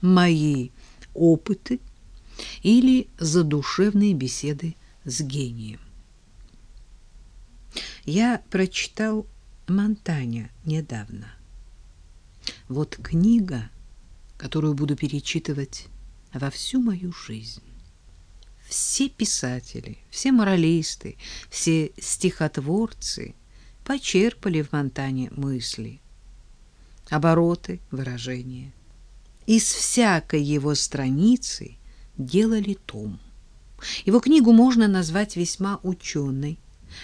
мои опыты или задушевные беседы с гением. Я прочитал Монтаня недавно. Вот книга, которую буду перечитывать во всю мою жизнь. Все писатели, все моралисты, все стихотворцы почерпали в Монтане мысли, обороты, выражения. Из всякой его страницы делали том. Его книгу можно назвать весьма ученой,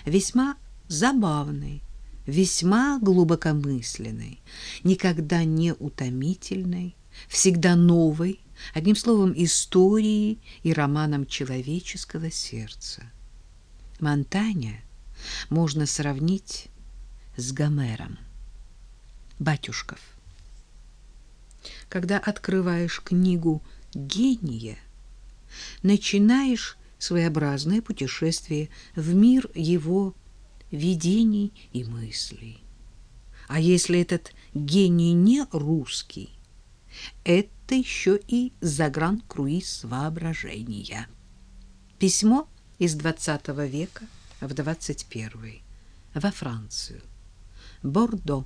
весьма забавной, весьма глубокомысленной, никогда не утомительной, всегда новой, одним словом, историей и романом человеческого сердца. Монтаня можно сравнить с Гомером. Батюшков. Когда открываешь книгу гения, начинаешь своеобразное путешествие в мир его видений и мыслей. А если этот гений не русский, это еще и загранкруиз воображения. Письмо из XX века в XXI во Францию. Бордо.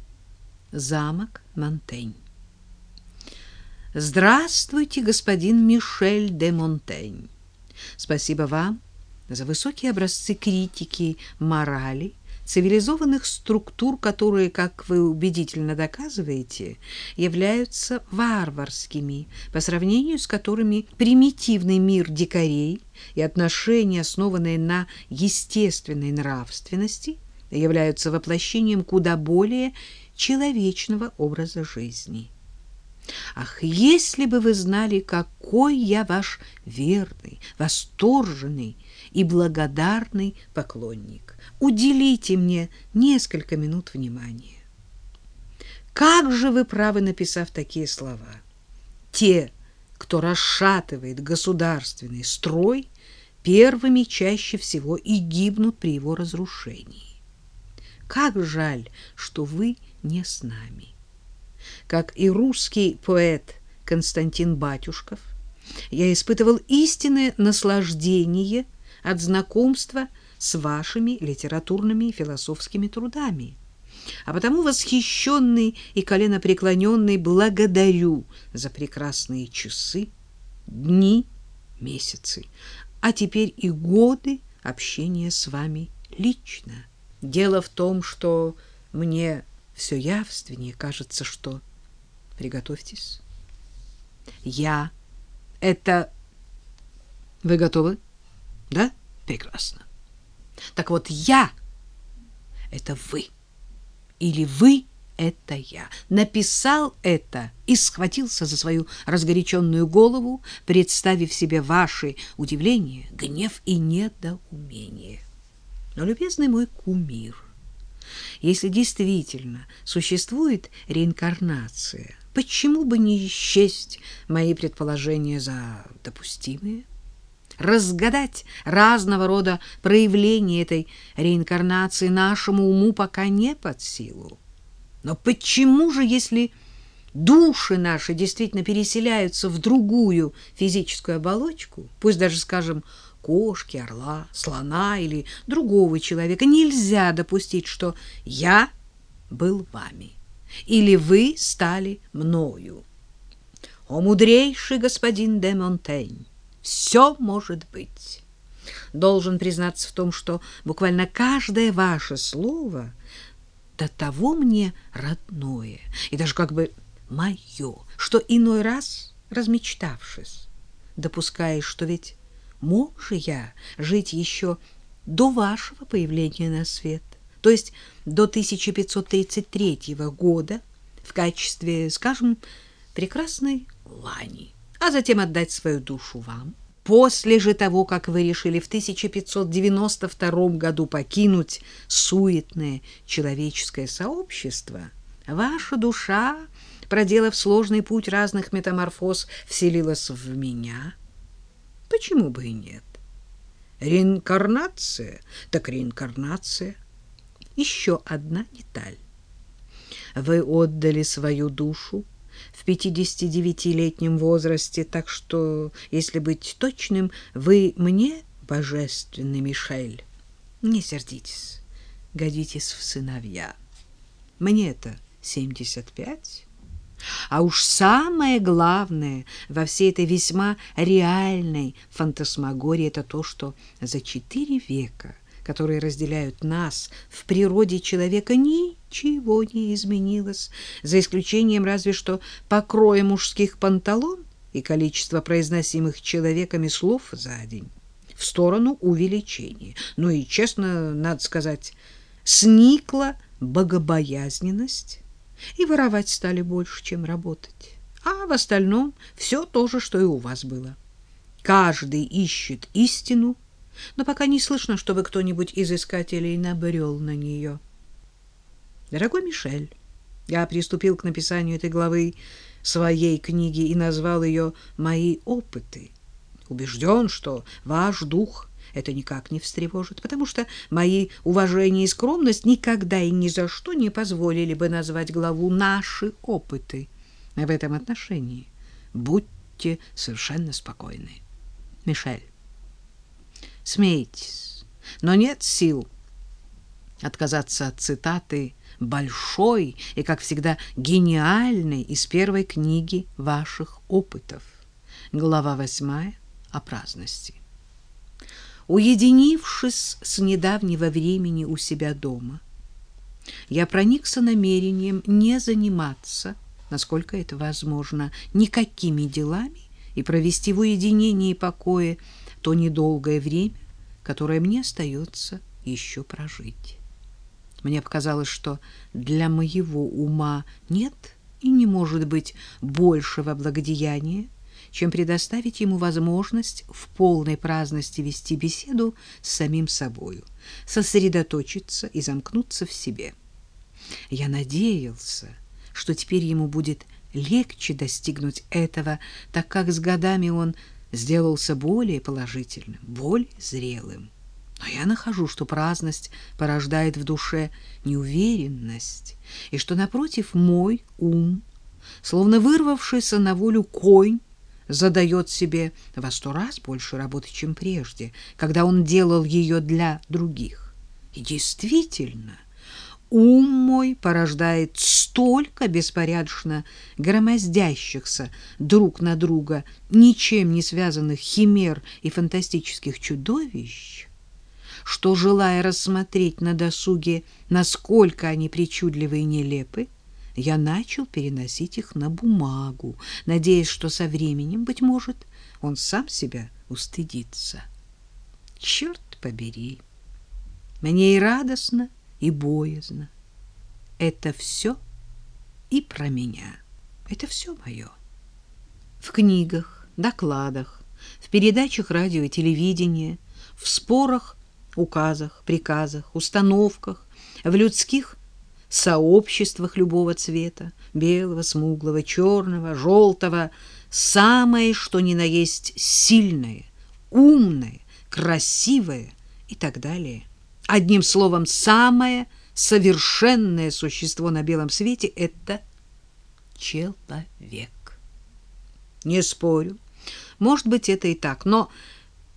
Замок Монтень. Здравствуйте, господин Мишель де Монтень. Спасибо вам за высокие образцы критики морали, цивилизованных структур, которые, как вы убедительно доказываете, являются варварскими, по сравнению с которыми примитивный мир дикарей и отношения, основанные на естественной нравственности, являются воплощением куда более человечного образа жизни. Ах, если бы вы знали, какой я ваш верный, восторженный и благодарный поклонник. Уделите мне несколько минут внимания. Как же вы правы, написав такие слова? Те, кто расшатывает государственный строй, первыми чаще всего и гибнут при его разрушении. Как жаль, что вы не с нами как и русский поэт Константин Батюшков, я испытывал истинное наслаждение от знакомства с вашими литературными и философскими трудами. А потому восхищенный и коленопреклоненный благодарю за прекрасные часы, дни, месяцы, а теперь и годы общения с вами лично. Дело в том, что мне все явственнее кажется, что... Приготовьтесь. Я. Это... Вы готовы? Да? Прекрасно. Так вот, я — это вы. Или вы — это я. Написал это и схватился за свою разгоряченную голову, представив себе ваши удивление, гнев и недоумение. Но, любезный мой кумир — если действительно существует реинкарнация, почему бы не исчесть мои предположения за допустимые? Разгадать разного рода проявления этой реинкарнации нашему уму пока не под силу. Но почему же, если души наши действительно переселяются в другую физическую оболочку, пусть даже, скажем, кошки, орла, слона или другого человека, нельзя допустить, что я был вами или вы стали мною. О, мудрейший господин де Монтень, все может быть. Должен признаться в том, что буквально каждое ваше слово до того мне родное и даже как бы мое, что иной раз, размечтавшись, допускаешь, что ведь мог же я жить еще до вашего появления на свет, то есть до 1533 года в качестве, скажем, прекрасной лани, а затем отдать свою душу вам. После же того, как вы решили в 1592 году покинуть суетное человеческое сообщество, ваша душа, проделав сложный путь разных метаморфоз, вселилась в меня – Почему бы и нет? Реинкарнация, так реинкарнация. Еще одна деталь. Вы отдали свою душу в в 59-летнем возрасте, так что, если быть точным, вы мне божественный Мишель. Не сердитесь, годитесь в сыновья. Мне это 75, а уж самое главное во всей этой весьма реальной фантасмагории это то, что за четыре века, которые разделяют нас, в природе человека ничего не изменилось, за исключением разве что покроя мужских панталон и количества произносимых человеками слов за день в сторону увеличения. Ну и, честно, надо сказать, сникла богобоязненность и воровать стали больше, чем работать. А в остальном все то же, что и у вас было. Каждый ищет истину, но пока не слышно, чтобы кто-нибудь из искателей набрел на нее. Дорогой Мишель, я приступил к написанию этой главы своей книги и назвал ее «Мои опыты». Убежден, что ваш дух это никак не встревожит, потому что мои уважение и скромность никогда и ни за что не позволили бы назвать главу «Наши опыты». В этом отношении будьте совершенно спокойны. Мишель, смейтесь, но нет сил отказаться от цитаты большой и, как всегда, гениальной из первой книги ваших опытов. Глава восьмая о праздности. Уединившись с недавнего времени у себя дома, я проникся намерением не заниматься, насколько это возможно, никакими делами и провести в уединении и покое то недолгое время, которое мне остается еще прожить. Мне показалось, что для моего ума нет и не может быть большего благодеяния, чем предоставить ему возможность в полной праздности вести беседу с самим собою, сосредоточиться и замкнуться в себе. Я надеялся, что теперь ему будет легче достигнуть этого, так как с годами он сделался более положительным, более зрелым. Но я нахожу, что праздность порождает в душе неуверенность, и что, напротив, мой ум, словно вырвавшийся на волю конь, задает себе во сто раз больше работы, чем прежде, когда он делал ее для других. И действительно, ум мой порождает столько беспорядочно громоздящихся друг на друга, ничем не связанных химер и фантастических чудовищ, что, желая рассмотреть на досуге, насколько они причудливы и нелепы, я начал переносить их на бумагу, надеясь, что со временем, быть может, он сам себя устыдится. Черт побери! Мне и радостно, и боязно. Это все и про меня. Это все мое. В книгах, докладах, в передачах радио и телевидения, в спорах, указах, приказах, установках, в людских сообществах любого цвета, белого, смуглого, черного, желтого, самое, что ни на есть сильное, умное, красивое и так далее. Одним словом, самое совершенное существо на белом свете — это человек. Не спорю, может быть, это и так, но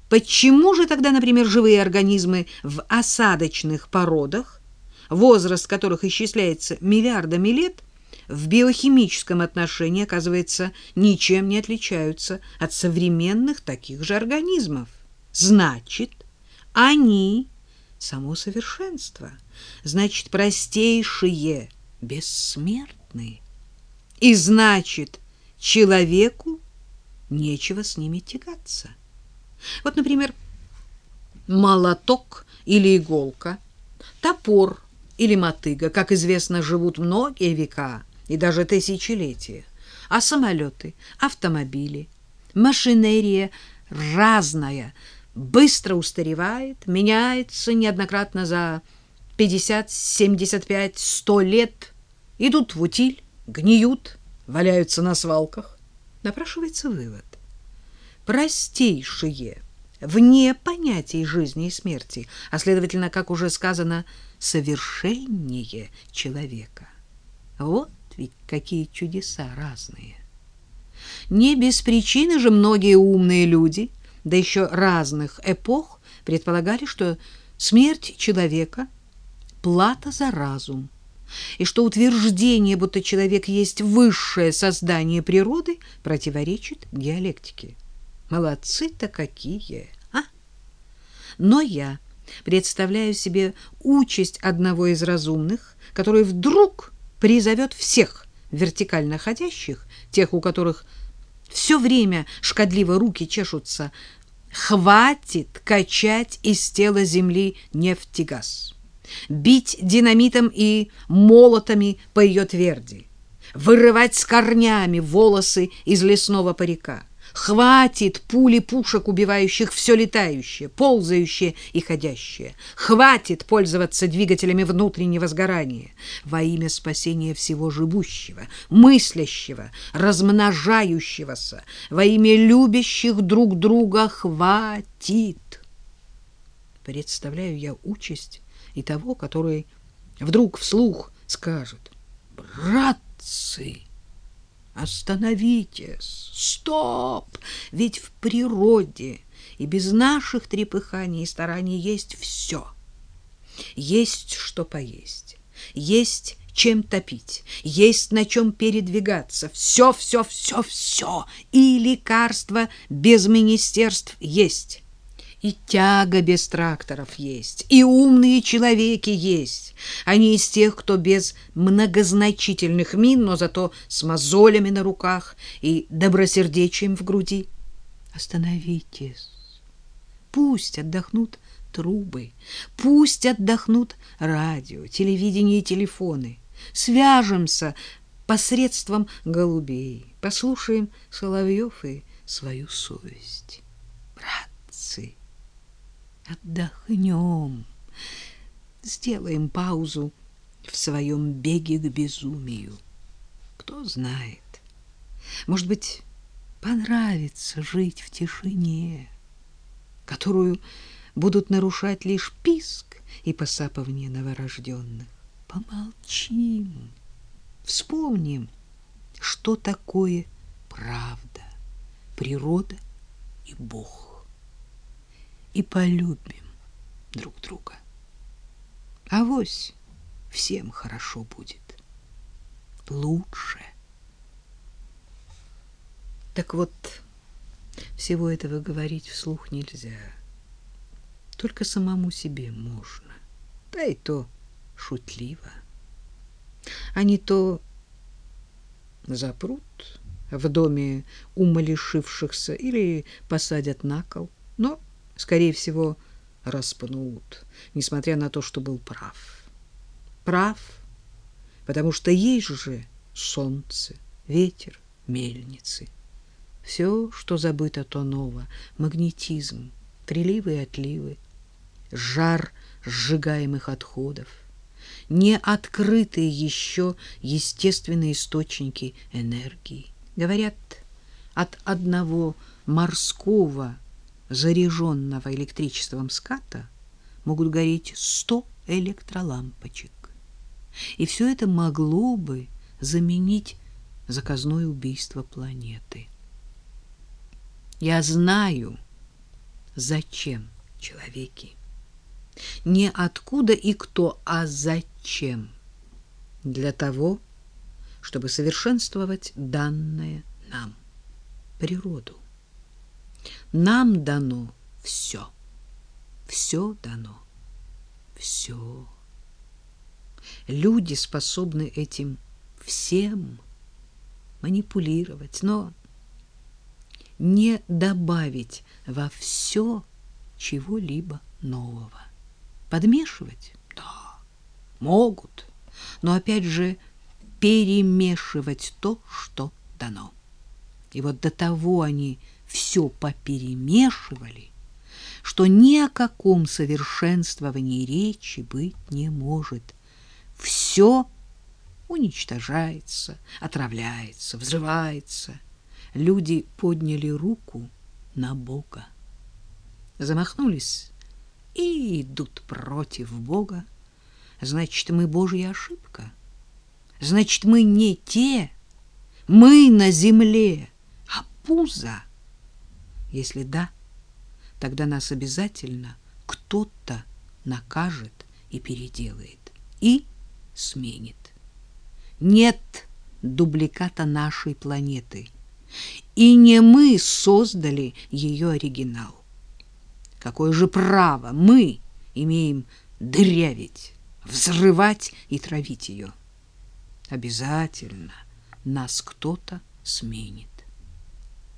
почему же тогда, например, живые организмы в осадочных породах возраст которых исчисляется миллиардами лет, в биохимическом отношении, оказывается, ничем не отличаются от современных таких же организмов. Значит, они само совершенство, значит, простейшие, бессмертные. И значит, человеку нечего с ними тягаться. Вот, например, молоток или иголка, топор или мотыга, как известно, живут многие века и даже тысячелетия. А самолеты, автомобили, машинерия разная, быстро устаревает, меняется неоднократно за 50, 75, 100 лет, идут в утиль, гниют, валяются на свалках. Напрашивается вывод. Простейшие – вне понятий жизни и смерти, а следовательно, как уже сказано, совершеннее человека. Вот ведь какие чудеса разные. Не без причины же многие умные люди, да еще разных эпох, предполагали, что смерть человека — плата за разум, и что утверждение, будто человек есть высшее создание природы, противоречит диалектике. Молодцы-то какие, а? Но я представляю себе участь одного из разумных, который вдруг призовет всех вертикально ходящих, тех, у которых все время шкодливо руки чешутся, хватит качать из тела земли нефть и газ, бить динамитом и молотами по ее тверди, вырывать с корнями волосы из лесного парика, Хватит пули пушек, убивающих все летающее, ползающее и ходящее. Хватит пользоваться двигателями внутреннего сгорания во имя спасения всего живущего, мыслящего, размножающегося, во имя любящих друг друга. Хватит! Представляю я участь и того, который вдруг вслух скажет «Братцы!» Остановитесь! Стоп! Ведь в природе и без наших трепыханий и стараний есть все. Есть что поесть, есть чем топить, есть на чем передвигаться. Все, все, все, все. И лекарства без министерств есть. И тяга без тракторов есть, и умные человеки есть. Они из тех, кто без многозначительных мин, но зато с мозолями на руках и добросердечием в груди. Остановитесь. Пусть отдохнут трубы, пусть отдохнут радио, телевидение и телефоны. Свяжемся посредством голубей, послушаем соловьев и свою совесть. Братцы! Отдохнем, сделаем паузу в своем беге к безумию. Кто знает, может быть, понравится жить в тишине, которую будут нарушать лишь писк и посапывание новорожденных. Помолчим, вспомним, что такое правда, природа и Бог и полюбим друг друга. Авось всем хорошо будет. Лучше. Так вот, всего этого говорить вслух нельзя. Только самому себе можно. Да и то шутливо. А не то запрут в доме умалишившихся или посадят на кол. Но скорее всего, распнут, несмотря на то, что был прав. Прав, потому что есть же солнце, ветер, мельницы. Все, что забыто, то ново. Магнетизм, приливы и отливы, жар сжигаемых отходов, не открытые еще естественные источники энергии. Говорят, от одного морского заряженного электричеством ската могут гореть сто электролампочек. И все это могло бы заменить заказное убийство планеты. Я знаю, зачем человеки. Не откуда и кто, а зачем. Для того, чтобы совершенствовать данное нам природу. Нам дано все. Все дано. Все. Люди способны этим всем манипулировать, но не добавить во все чего-либо нового. Подмешивать? Да, могут, но опять же перемешивать то, что дано. И вот до того они все поперемешивали, что ни о каком совершенствовании речи быть не может. Все уничтожается, отравляется, взрывается. Люди подняли руку на Бога, замахнулись и идут против Бога. Значит, мы Божья ошибка. Значит, мы не те, мы на земле конфуза? Если да, тогда нас обязательно кто-то накажет и переделает, и сменит. Нет дубликата нашей планеты, и не мы создали ее оригинал. Какое же право мы имеем дырявить, взрывать и травить ее? Обязательно нас кто-то сменит.